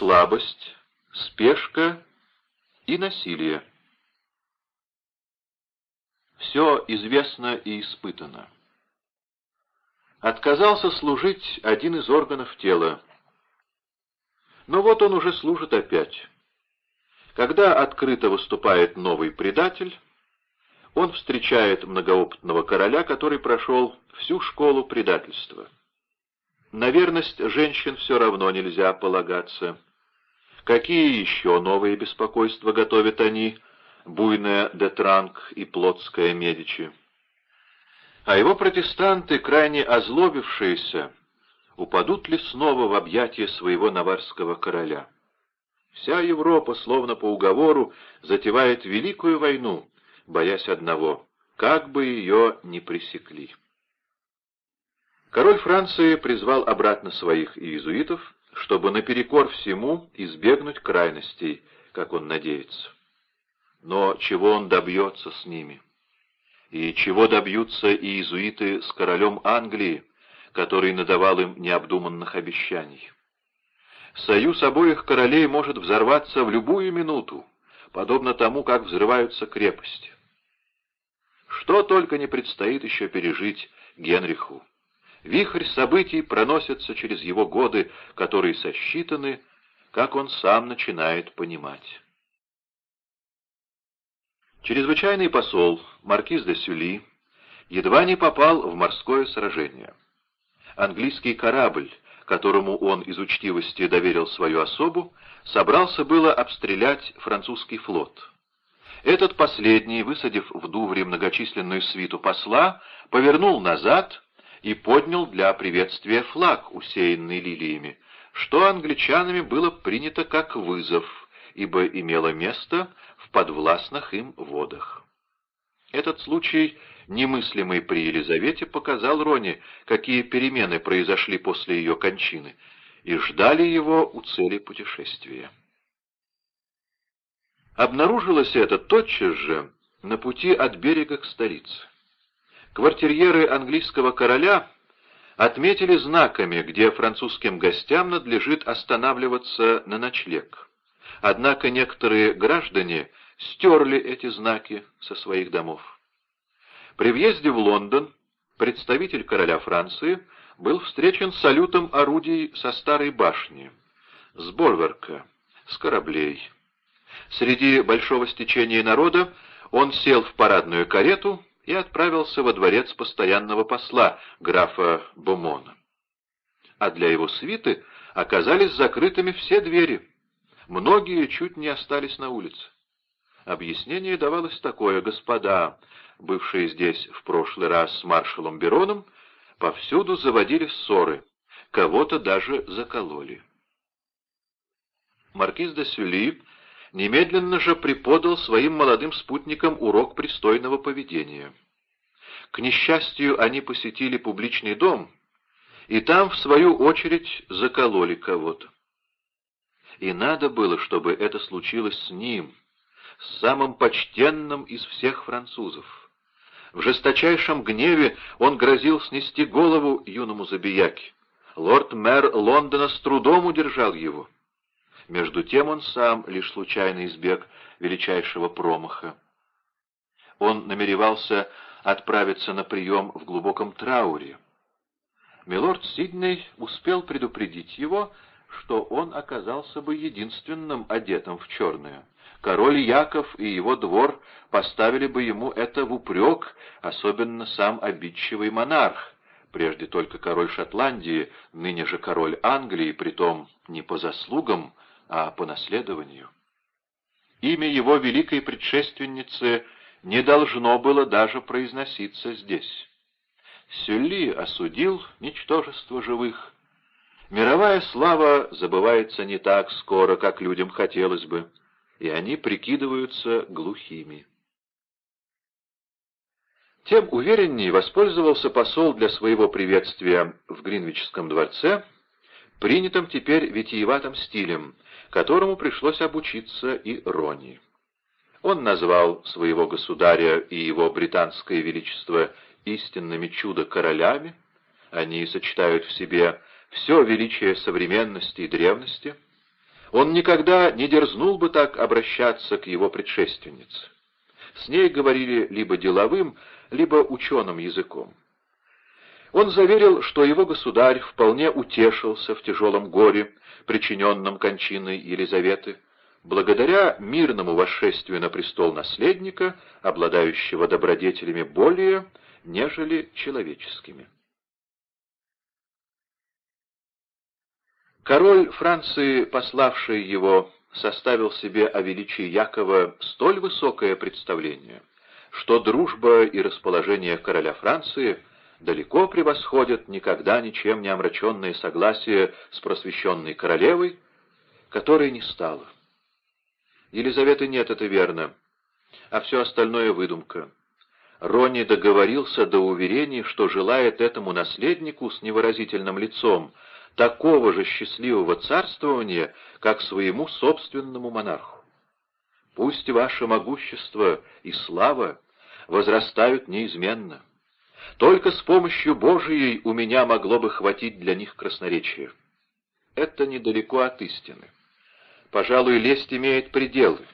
слабость, спешка и насилие. Все известно и испытано. Отказался служить один из органов тела. Но вот он уже служит опять. Когда открыто выступает новый предатель, он встречает многоопытного короля, который прошел всю школу предательства. На верность женщин все равно нельзя полагаться. Какие еще новые беспокойства готовят они, буйная Детранг и плотская Медичи? А его протестанты, крайне озлобившиеся, упадут ли снова в объятия своего наварского короля? Вся Европа, словно по уговору, затевает великую войну, боясь одного — как бы ее не пресекли. Король Франции призвал обратно своих иезуитов, чтобы наперекор всему избегнуть крайностей, как он надеется. Но чего он добьется с ними? И чего добьются иезуиты с королем Англии, который надавал им необдуманных обещаний? Союз обоих королей может взорваться в любую минуту, подобно тому, как взрываются крепости. Что только не предстоит еще пережить Генриху. Вихрь событий проносится через его годы, которые сосчитаны, как он сам начинает понимать. Чрезвычайный посол, маркиз де Сюли, едва не попал в морское сражение. Английский корабль, которому он из учтивости доверил свою особу, собрался было обстрелять французский флот. Этот последний, высадив в Дувре многочисленную свиту посла, повернул назад и поднял для приветствия флаг, усеянный лилиями, что англичанами было принято как вызов, ибо имело место в подвластных им водах. Этот случай, немыслимый при Елизавете, показал Роне, какие перемены произошли после ее кончины, и ждали его у цели путешествия. Обнаружилось это тотчас же на пути от берега к столице. Квартирьеры английского короля отметили знаками, где французским гостям надлежит останавливаться на ночлег. Однако некоторые граждане стерли эти знаки со своих домов. При въезде в Лондон представитель короля Франции был встречен салютом орудий со старой башни, с Больверка, с кораблей. Среди большого стечения народа он сел в парадную карету и отправился во дворец постоянного посла, графа Бомона. А для его свиты оказались закрытыми все двери. Многие чуть не остались на улице. Объяснение давалось такое, господа, бывшие здесь в прошлый раз с маршалом Бероном, повсюду заводили ссоры, кого-то даже закололи. Маркиз де Сюли немедленно же преподал своим молодым спутникам урок пристойного поведения. К несчастью, они посетили публичный дом, и там, в свою очередь, закололи кого-то. И надо было, чтобы это случилось с ним, с самым почтенным из всех французов. В жесточайшем гневе он грозил снести голову юному забияке. Лорд-мэр Лондона с трудом удержал его. Между тем он сам лишь случайно избег величайшего промаха. Он намеревался отправиться на прием в глубоком трауре. Милорд Сидней успел предупредить его, что он оказался бы единственным одетым в черное. Король Яков и его двор поставили бы ему это в упрек, особенно сам обидчивый монарх, прежде только король Шотландии, ныне же король Англии, притом не по заслугам, а по наследованию. Имя его великой предшественницы не должно было даже произноситься здесь. Сюлли осудил ничтожество живых. Мировая слава забывается не так скоро, как людям хотелось бы, и они прикидываются глухими. Тем увереннее воспользовался посол для своего приветствия в Гринвичском дворце, принятым теперь витиеватым стилем, которому пришлось обучиться и Рони. Он назвал своего государя и его британское величество истинными чудо-королями, они сочетают в себе все величие современности и древности. Он никогда не дерзнул бы так обращаться к его предшественнице. С ней говорили либо деловым, либо ученым языком. Он заверил, что его государь вполне утешился в тяжелом горе, причиненном кончиной Елизаветы, благодаря мирному восшествию на престол наследника, обладающего добродетелями более, нежели человеческими. Король Франции, пославший его, составил себе о величии Якова столь высокое представление, что дружба и расположение короля Франции далеко превосходят никогда ничем не омраченное согласие с просвещенной королевой, которой не стало. Елизаветы нет, это верно, а все остальное выдумка. Ронни договорился до уверений, что желает этому наследнику с невыразительным лицом такого же счастливого царствования, как своему собственному монарху. Пусть ваше могущество и слава возрастают неизменно. Только с помощью Божией у меня могло бы хватить для них красноречия. Это недалеко от истины. Пожалуй, лесть имеет пределы.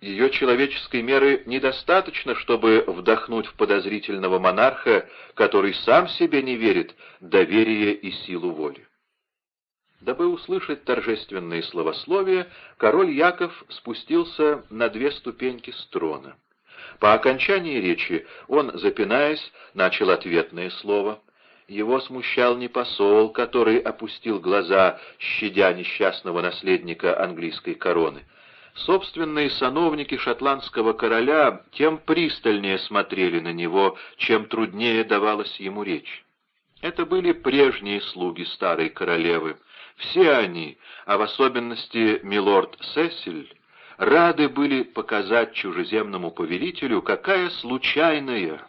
Ее человеческой меры недостаточно, чтобы вдохнуть в подозрительного монарха, который сам себе не верит, доверие и силу воли. Дабы услышать торжественные словословия, король Яков спустился на две ступеньки с трона. По окончании речи он, запинаясь, начал ответное слово. Его смущал не посол, который опустил глаза, щадя несчастного наследника английской короны, Собственные сановники шотландского короля тем пристальнее смотрели на него, чем труднее давалась ему речь. Это были прежние слуги старой королевы. Все они, а в особенности милорд Сесиль, рады были показать чужеземному повелителю, какая случайная,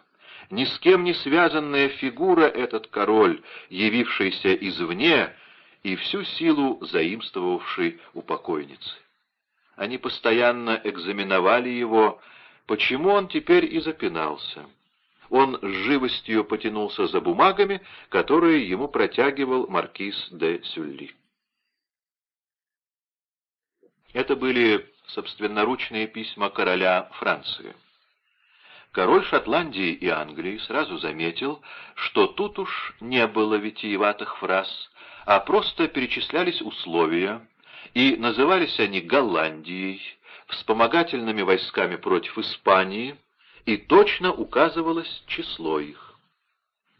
ни с кем не связанная фигура этот король, явившийся извне и всю силу заимствовавший у покойницы. Они постоянно экзаменовали его, почему он теперь и запинался. Он с живостью потянулся за бумагами, которые ему протягивал маркиз де Сюлли. Это были собственноручные письма короля Франции. Король Шотландии и Англии сразу заметил, что тут уж не было витиеватых фраз, а просто перечислялись условия, и назывались они Голландией, вспомогательными войсками против Испании, и точно указывалось число их.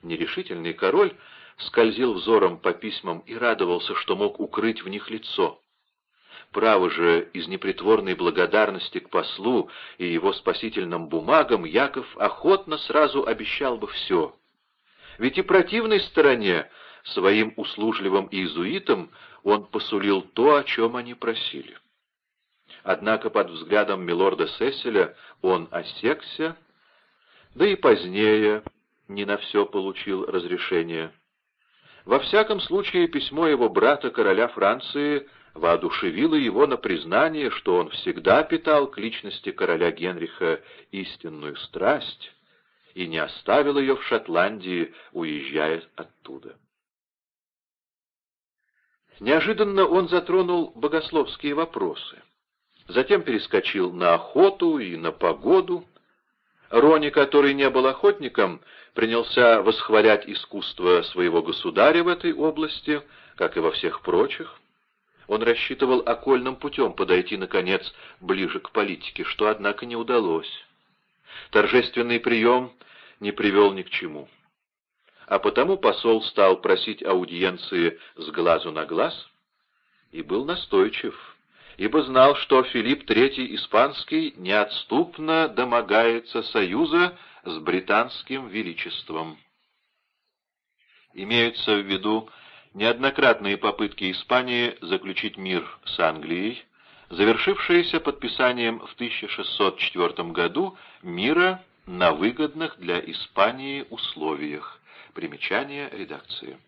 Нерешительный король скользил взором по письмам и радовался, что мог укрыть в них лицо. Право же, из непритворной благодарности к послу и его спасительным бумагам Яков охотно сразу обещал бы все. Ведь и противной стороне, своим услужливым иезуитам, он посулил то, о чем они просили. Однако под взглядом милорда Сеселя он осекся, да и позднее не на все получил разрешение. Во всяком случае, письмо его брата, короля Франции, воодушевило его на признание, что он всегда питал к личности короля Генриха истинную страсть и не оставил ее в Шотландии, уезжая оттуда. Неожиданно он затронул богословские вопросы. Затем перескочил на охоту и на погоду. Рони, который не был охотником, принялся восхвалять искусство своего государя в этой области, как и во всех прочих. Он рассчитывал окольным путем подойти, наконец, ближе к политике, что, однако, не удалось. Торжественный прием не привел ни к чему а потому посол стал просить аудиенции с глазу на глаз и был настойчив, ибо знал, что Филипп III Испанский неотступно домогается союза с британским величеством. Имеются в виду неоднократные попытки Испании заключить мир с Англией, завершившиеся подписанием в 1604 году мира на выгодных для Испании условиях. Примечание редакции.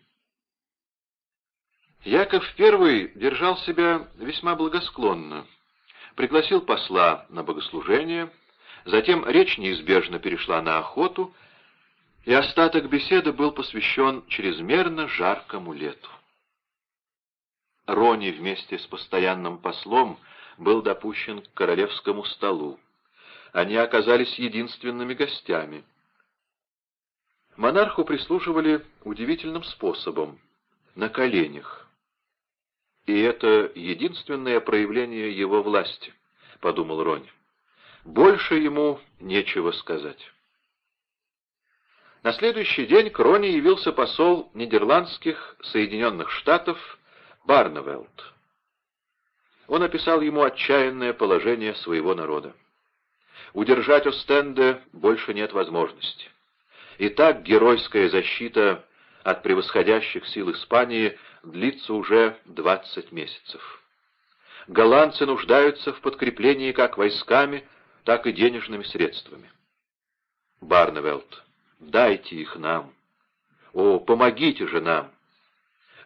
Яков I держал себя весьма благосклонно. Пригласил посла на богослужение, затем речь неизбежно перешла на охоту, и остаток беседы был посвящен чрезмерно жаркому лету. Рони вместе с постоянным послом был допущен к королевскому столу. Они оказались единственными гостями. Монарху прислуживали удивительным способом — на коленях. «И это единственное проявление его власти», — подумал Рони. «Больше ему нечего сказать». На следующий день к Рони явился посол Нидерландских Соединенных Штатов Барневелд. Он описал ему отчаянное положение своего народа. Удержать Остенде больше нет возможности. И так геройская защита от превосходящих сил Испании длится уже 20 месяцев. Голландцы нуждаются в подкреплении как войсками, так и денежными средствами. Барневелд, дайте их нам. О, помогите же нам!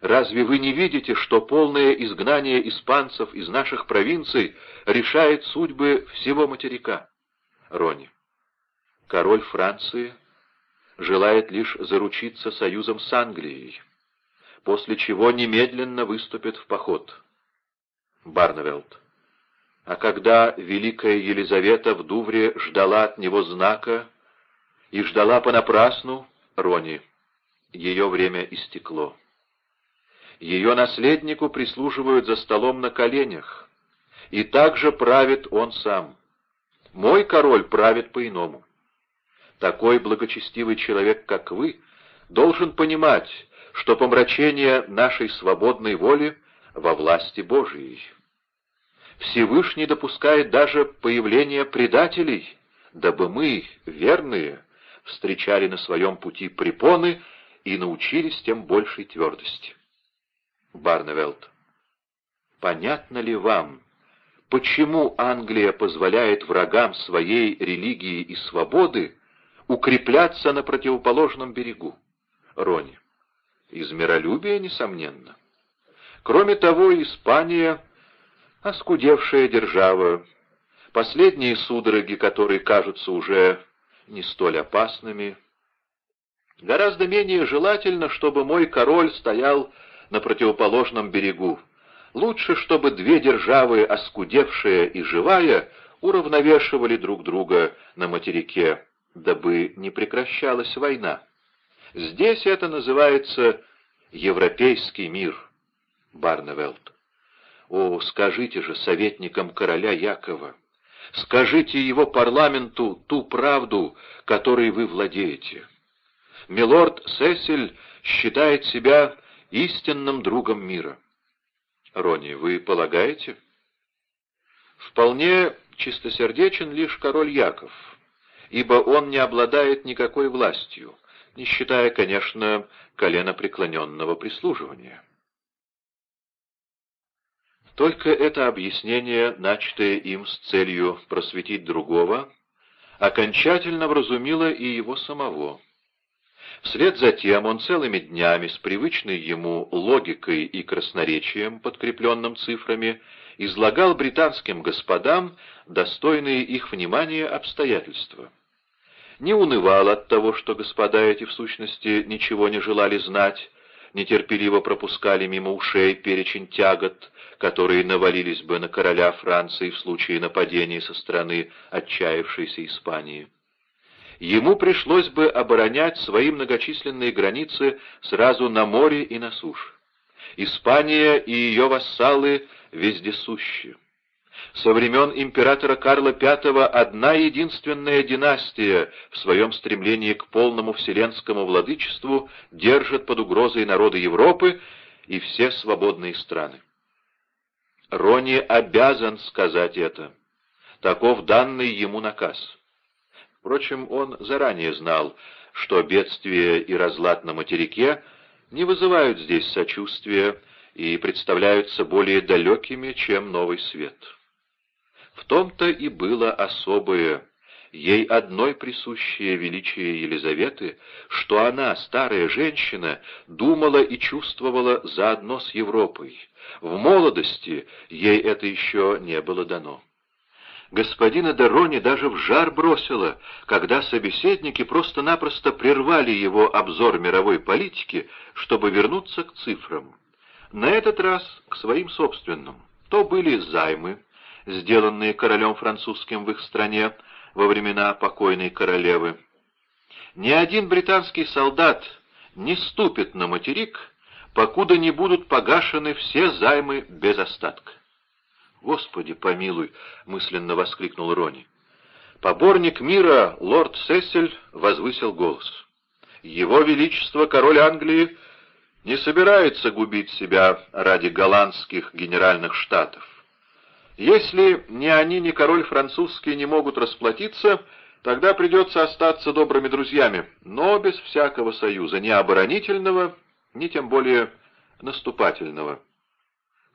Разве вы не видите, что полное изгнание испанцев из наших провинций решает судьбы всего материка? Рони. Король Франции желает лишь заручиться союзом с Англией, после чего немедленно выступит в поход. Барневелд. А когда Великая Елизавета в Дувре ждала от него знака и ждала понапрасну, Рони, ее время истекло. Ее наследнику прислуживают за столом на коленях, и также правит он сам. Мой король правит по-иному. Такой благочестивый человек, как вы, должен понимать, что помрачение нашей свободной воли во власти Божией. Всевышний допускает даже появление предателей, дабы мы, верные, встречали на своем пути препоны и научились тем большей твердости. Барневелд. Понятно ли вам, почему Англия позволяет врагам своей религии и свободы укрепляться на противоположном берегу? Рони. Из миролюбия, несомненно. Кроме того, Испания — оскудевшая держава, последние судороги, которые кажутся уже не столь опасными. Гораздо менее желательно, чтобы мой король стоял на противоположном берегу, Лучше, чтобы две державы, оскудевшая и живая, уравновешивали друг друга на материке, дабы не прекращалась война. Здесь это называется европейский мир, Барневелд. О, скажите же советникам короля Якова, скажите его парламенту ту правду, которой вы владеете. Милорд Сесиль считает себя истинным другом мира. Рони, вы полагаете? Вполне чистосердечен лишь король Яков, ибо он не обладает никакой властью, не считая, конечно, коленопреклоненного прислуживания. Только это объяснение, начатое им с целью просветить другого, окончательно вразумило и его самого. Вслед за тем он целыми днями с привычной ему логикой и красноречием, подкрепленным цифрами, излагал британским господам достойные их внимания обстоятельства. Не унывал от того, что господа эти в сущности ничего не желали знать, нетерпеливо пропускали мимо ушей перечень тягот, которые навалились бы на короля Франции в случае нападения со стороны отчаявшейся Испании ему пришлось бы оборонять свои многочисленные границы сразу на море и на суше. Испания и ее вассалы вездесущи. Со времен императора Карла V одна единственная династия в своем стремлении к полному вселенскому владычеству держит под угрозой народы Европы и все свободные страны. Рони обязан сказать это. Таков данный ему наказ. Впрочем, он заранее знал, что бедствие и разлад на материке не вызывают здесь сочувствия и представляются более далекими, чем новый свет. В том-то и было особое, ей одной присущее величие Елизаветы, что она, старая женщина, думала и чувствовала заодно с Европой. В молодости ей это еще не было дано господина Дорони даже в жар бросило, когда собеседники просто-напросто прервали его обзор мировой политики, чтобы вернуться к цифрам. На этот раз к своим собственным. То были займы, сделанные королем французским в их стране во времена покойной королевы. Ни один британский солдат не ступит на материк, покуда не будут погашены все займы без остатка. «Господи, помилуй!» — мысленно воскликнул Рони. Поборник мира, лорд Сесель, возвысил голос. «Его Величество, король Англии, не собирается губить себя ради голландских генеральных штатов. Если ни они, ни король французский не могут расплатиться, тогда придется остаться добрыми друзьями, но без всякого союза, ни оборонительного, ни тем более наступательного.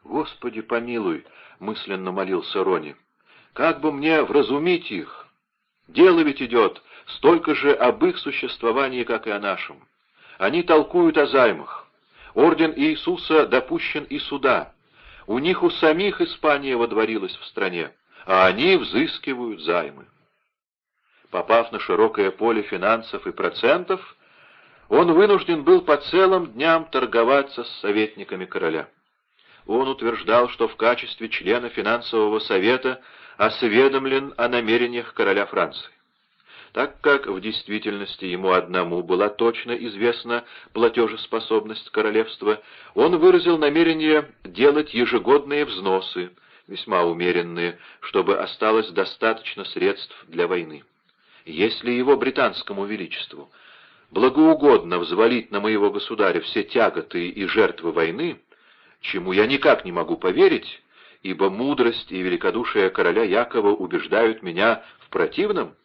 «Господи, помилуй!» — мысленно молился Рони. «Как бы мне вразумить их? Дело ведь идет столько же об их существовании, как и о нашем. Они толкуют о займах. Орден Иисуса допущен и суда. У них у самих Испания водворилась в стране, а они взыскивают займы. Попав на широкое поле финансов и процентов, он вынужден был по целым дням торговаться с советниками короля. Он утверждал, что в качестве члена финансового совета осведомлен о намерениях короля Франции. Так как в действительности ему одному была точно известна платежеспособность королевства, он выразил намерение делать ежегодные взносы, весьма умеренные, чтобы осталось достаточно средств для войны. Если его британскому величеству благоугодно взвалить на моего государя все тяготы и жертвы войны, чему я никак не могу поверить, ибо мудрость и великодушие короля Якова убеждают меня в противном,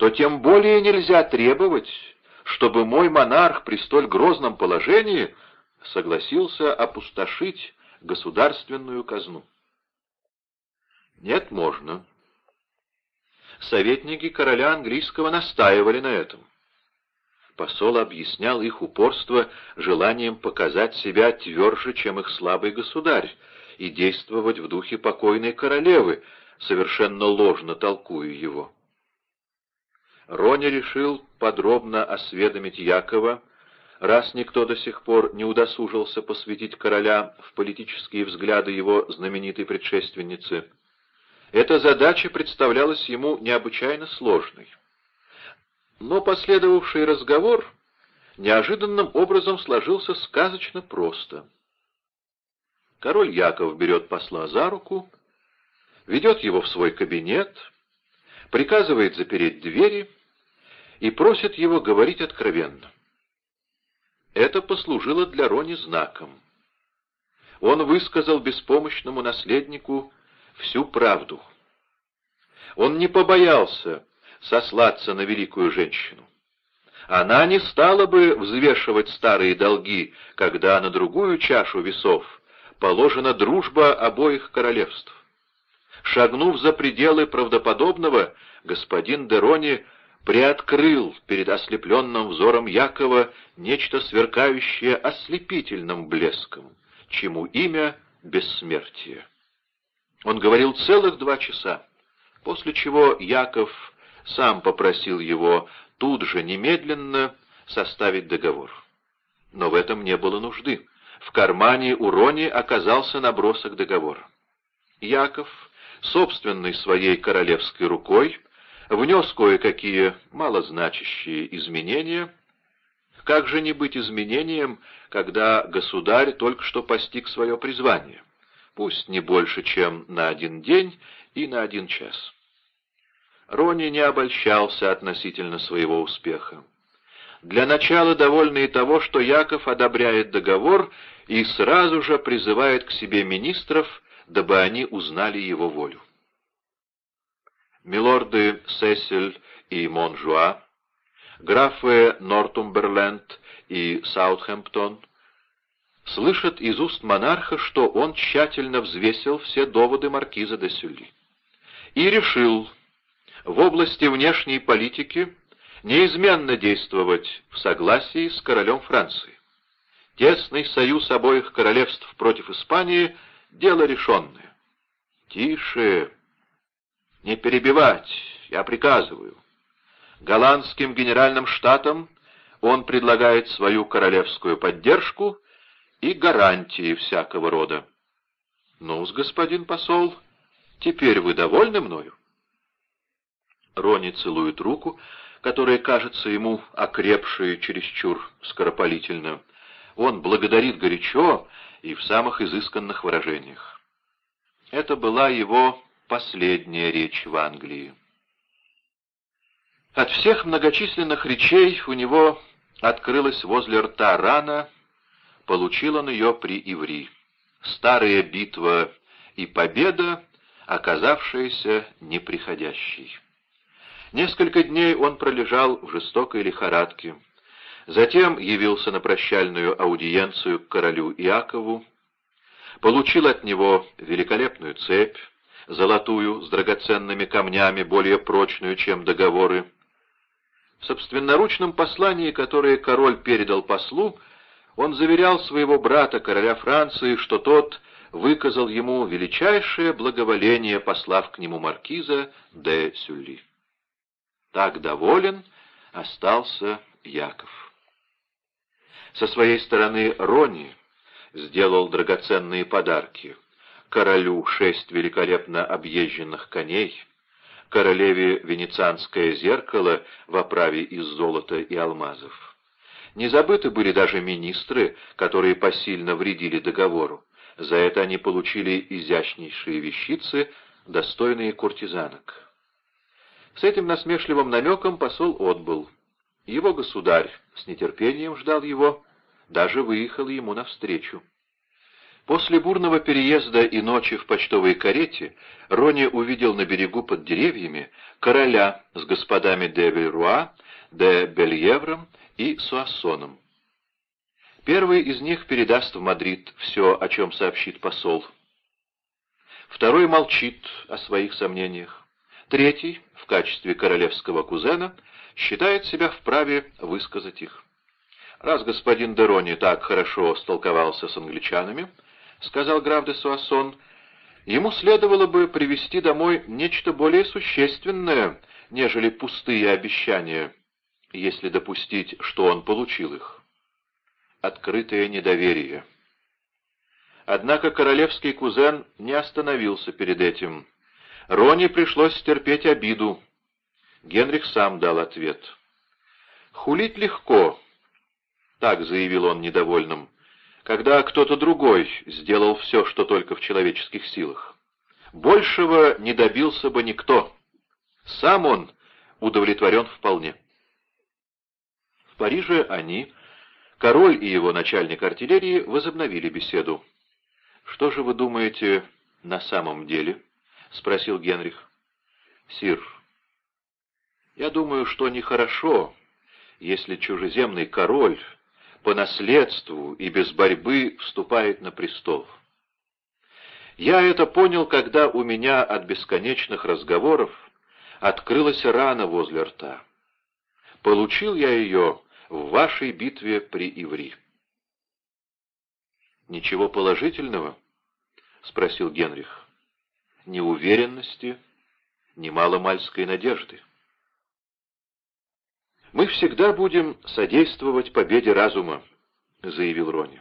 то тем более нельзя требовать, чтобы мой монарх при столь грозном положении согласился опустошить государственную казну. Нет, можно. Советники короля английского настаивали на этом. Посол объяснял их упорство желанием показать себя тверже, чем их слабый государь, и действовать в духе покойной королевы, совершенно ложно толкуя его. Рони решил подробно осведомить Якова, раз никто до сих пор не удосужился посвятить короля в политические взгляды его знаменитой предшественницы. Эта задача представлялась ему необычайно сложной. Но последовавший разговор неожиданным образом сложился сказочно просто. Король Яков берет посла за руку, ведет его в свой кабинет, приказывает запереть двери и просит его говорить откровенно. Это послужило для Рони знаком. Он высказал беспомощному наследнику всю правду. Он не побоялся сослаться на великую женщину. Она не стала бы взвешивать старые долги, когда на другую чашу весов положена дружба обоих королевств. Шагнув за пределы правдоподобного, господин Дерони приоткрыл перед ослепленным взором Якова нечто сверкающее ослепительным блеском, чему имя — бессмертие. Он говорил целых два часа, после чего Яков сам попросил его тут же немедленно составить договор. Но в этом не было нужды. В кармане у Рони оказался набросок договора. Яков, собственной своей королевской рукой, внес кое-какие малозначащие изменения. Как же не быть изменением, когда государь только что постиг свое призвание? Пусть не больше, чем на один день и на один час. Рони не обольщался относительно своего успеха. Для начала довольно того, что Яков одобряет договор и сразу же призывает к себе министров, дабы они узнали его волю милорды Сесиль и Монжуа, графы Нортумберленд и Саутхэмптон, слышат из уст монарха, что он тщательно взвесил все доводы маркиза де Сюлли и решил в области внешней политики неизменно действовать в согласии с королем Франции. Тесный союз обоих королевств против Испании — дело решенное. «Тише!» Не перебивать, я приказываю. Голландским генеральным штатам он предлагает свою королевскую поддержку и гарантии всякого рода. ну господин посол, теперь вы довольны мною? Рони целует руку, которая кажется ему окрепшей чересчур скоропалительно. Он благодарит горячо и в самых изысканных выражениях. Это была его последняя речь в Англии. От всех многочисленных речей у него открылась возле рта рана, получил он ее при Иври. Старая битва и победа, оказавшаяся неприходящей. Несколько дней он пролежал в жестокой лихорадке. Затем явился на прощальную аудиенцию к королю Иакову, получил от него великолепную цепь, золотую, с драгоценными камнями, более прочную, чем договоры. В собственноручном послании, которое король передал послу, он заверял своего брата, короля Франции, что тот выказал ему величайшее благоволение, послав к нему маркиза де Сюлли. Так доволен остался Яков. Со своей стороны Рони сделал драгоценные подарки. Королю шесть великолепно объезженных коней, королеве венецианское зеркало в оправе из золота и алмазов. Не забыты были даже министры, которые посильно вредили договору. За это они получили изящнейшие вещицы, достойные куртизанок. С этим насмешливым намеком посол отбыл. Его государь с нетерпением ждал его, даже выехал ему навстречу. После бурного переезда и ночи в почтовой карете Рони увидел на берегу под деревьями короля с господами де Вильруа, де Бельевром и Суассоном. Первый из них передаст в Мадрид все, о чем сообщит посол. Второй молчит о своих сомнениях. Третий, в качестве королевского кузена, считает себя вправе высказать их. Раз господин Дерони так хорошо столковался с англичанами, — сказал граф де Суассон, — ему следовало бы привести домой нечто более существенное, нежели пустые обещания, если допустить, что он получил их. Открытое недоверие. Однако королевский кузен не остановился перед этим. Рони пришлось стерпеть обиду. Генрих сам дал ответ. «Хулить легко», — так заявил он недовольным, — когда кто-то другой сделал все, что только в человеческих силах. Большего не добился бы никто. Сам он удовлетворен вполне. В Париже они, король и его начальник артиллерии, возобновили беседу. «Что же вы думаете на самом деле?» — спросил Генрих. «Сир, я думаю, что нехорошо, если чужеземный король по наследству и без борьбы вступает на престол. Я это понял, когда у меня от бесконечных разговоров открылась рана возле рта. Получил я ее в вашей битве при Иври. «Ничего положительного?» — спросил Генрих. «Ни уверенности, ни маломальской надежды». «Мы всегда будем содействовать победе разума», — заявил Рони.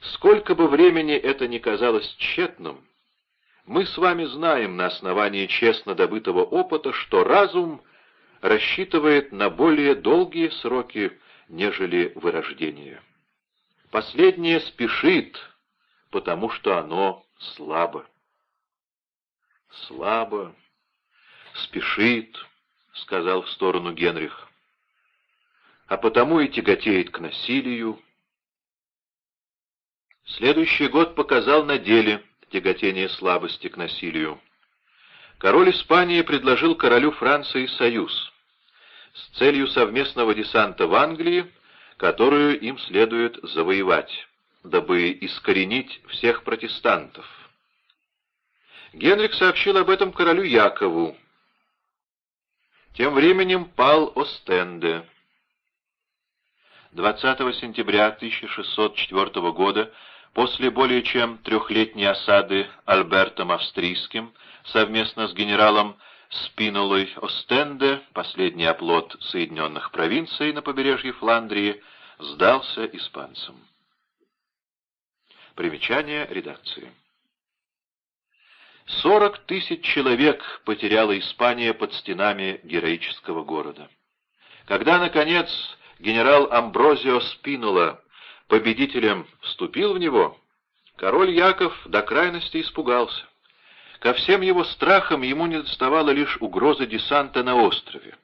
«Сколько бы времени это ни казалось тщетным, мы с вами знаем на основании честно добытого опыта, что разум рассчитывает на более долгие сроки, нежели вырождение. Последнее спешит, потому что оно слабо. «Слабо, спешит», — сказал в сторону Генрих а потому и тяготеет к насилию. Следующий год показал на деле тяготение слабости к насилию. Король Испании предложил королю Франции союз с целью совместного десанта в Англии, которую им следует завоевать, дабы искоренить всех протестантов. Генрих сообщил об этом королю Якову. Тем временем пал Остенде. 20 сентября 1604 года, после более чем трехлетней осады Альбертом Австрийским, совместно с генералом Спинолой Остенде, последний оплот Соединенных провинций на побережье Фландрии, сдался испанцам. Примечание редакции. Сорок тысяч человек потеряла Испания под стенами героического города. Когда, наконец, генерал Амброзио Спинола победителем вступил в него, король Яков до крайности испугался. Ко всем его страхам ему не доставало лишь угрозы десанта на острове.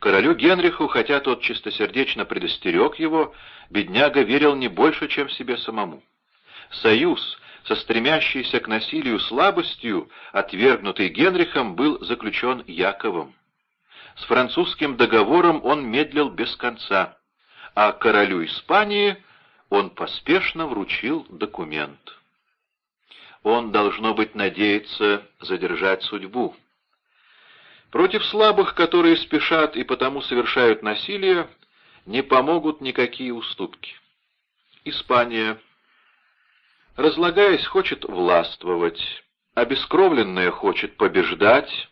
Королю Генриху, хотя тот чистосердечно предостерег его, бедняга верил не больше, чем себе самому. Союз, со стремящейся к насилию слабостью, отвергнутый Генрихом, был заключен Яковом. С французским договором он медлил без конца, а королю Испании он поспешно вручил документ. Он, должно быть, надеется задержать судьбу. Против слабых, которые спешат и потому совершают насилие, не помогут никакие уступки. Испания, разлагаясь, хочет властвовать, обескровленная хочет побеждать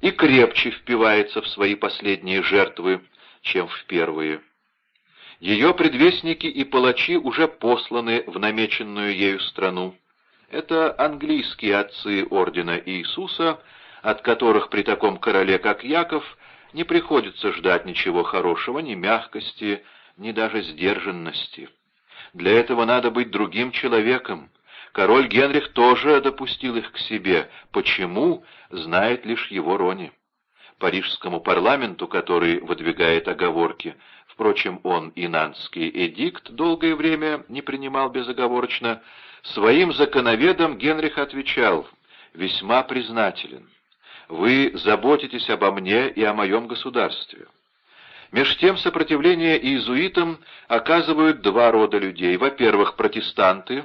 и крепче впивается в свои последние жертвы, чем в первые. Ее предвестники и палачи уже посланы в намеченную ею страну. Это английские отцы Ордена Иисуса, от которых при таком короле, как Яков, не приходится ждать ничего хорошего, ни мягкости, ни даже сдержанности. Для этого надо быть другим человеком. Король Генрих тоже допустил их к себе. Почему, знает лишь его Рони. Парижскому парламенту, который выдвигает оговорки, впрочем, он и Нанский эдикт долгое время не принимал безоговорочно, Своим законоведам Генрих отвечал, «Весьма признателен. Вы заботитесь обо мне и о моем государстве». Меж тем сопротивление иезуитам оказывают два рода людей. Во-первых, протестанты,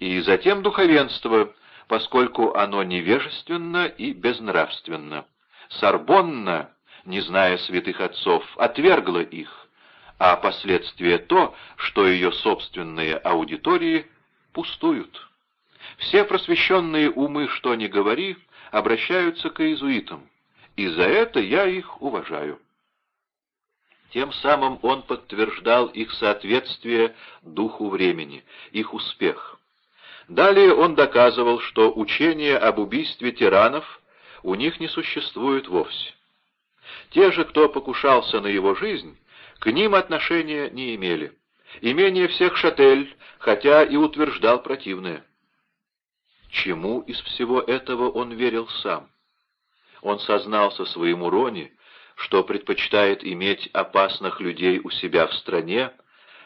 и затем духовенство, поскольку оно невежественно и безнравственно. Сорбонна, не зная святых отцов, отвергла их, а последствие то, что ее собственные аудитории – пустуют. Все просвещенные умы, что ни говори, обращаются к иезуитам, и за это я их уважаю. Тем самым он подтверждал их соответствие духу времени, их успех. Далее он доказывал, что учение об убийстве тиранов у них не существует вовсе. Те же, кто покушался на его жизнь, к ним отношения не имели. Имение всех Шатель, хотя и утверждал противное. Чему из всего этого он верил сам? Он сознался своему Роне, что предпочитает иметь опасных людей у себя в стране,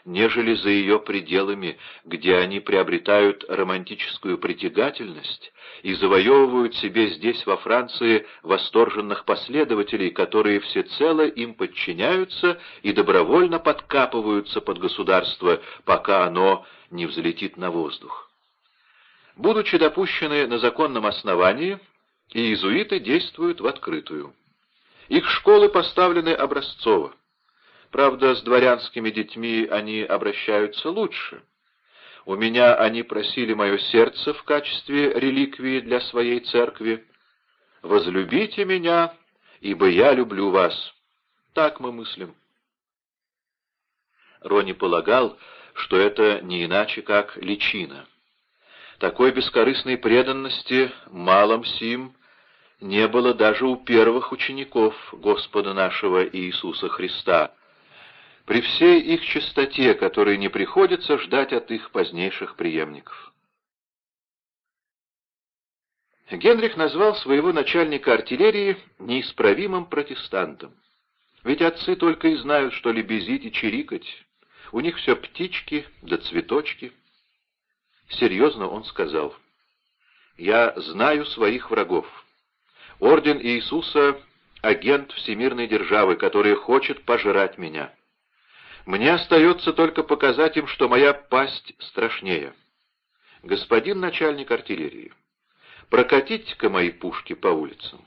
нежели за ее пределами, где они приобретают романтическую притягательность и завоевывают себе здесь, во Франции, восторженных последователей, которые всецело им подчиняются и добровольно подкапываются под государство, пока оно не взлетит на воздух. Будучи допущены на законном основании, иезуиты действуют в открытую. Их школы поставлены образцово. Правда, с дворянскими детьми они обращаются лучше. У меня они просили мое сердце в качестве реликвии для своей церкви. «Возлюбите меня, ибо я люблю вас». Так мы мыслим. Рони полагал, что это не иначе, как личина. Такой бескорыстной преданности малым сим не было даже у первых учеников Господа нашего Иисуса Христа — при всей их чистоте, которой не приходится ждать от их позднейших преемников. Генрих назвал своего начальника артиллерии неисправимым протестантом. Ведь отцы только и знают, что лебезить и чирикать. У них все птички да цветочки. Серьезно он сказал, «Я знаю своих врагов. Орден Иисуса — агент всемирной державы, который хочет пожирать меня. Мне остается только показать им, что моя пасть страшнее. Господин начальник артиллерии, прокатите-ка мои пушки по улицам.